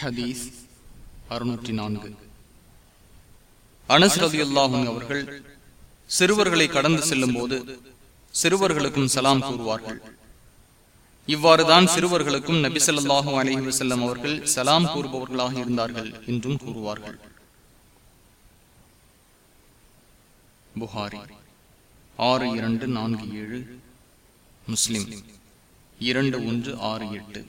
ஹதீஸ் அறுநூற்றி நான்கு. அனஸ்ரதி அல்லாஹும் அவர்கள் சிறுவர்களை கடந்து செல்லும் போது சிறுவர்களுக்கும் சலாம் கூறுவார்கள். இவ்வாறுதான் சிறுவர்களுக்கும் நபிசல்லாஹு அலஹி வசல்லம் அவர்கள் சலாம் கூறுபவர்களாக இருந்தார்கள் என்றும் கூறுவார்கள். புகாரி ஆறு இரண்டு நான்கு ஏழு முஸ்லிம் இரண்டு ஒன்று ஆறு எட்டு.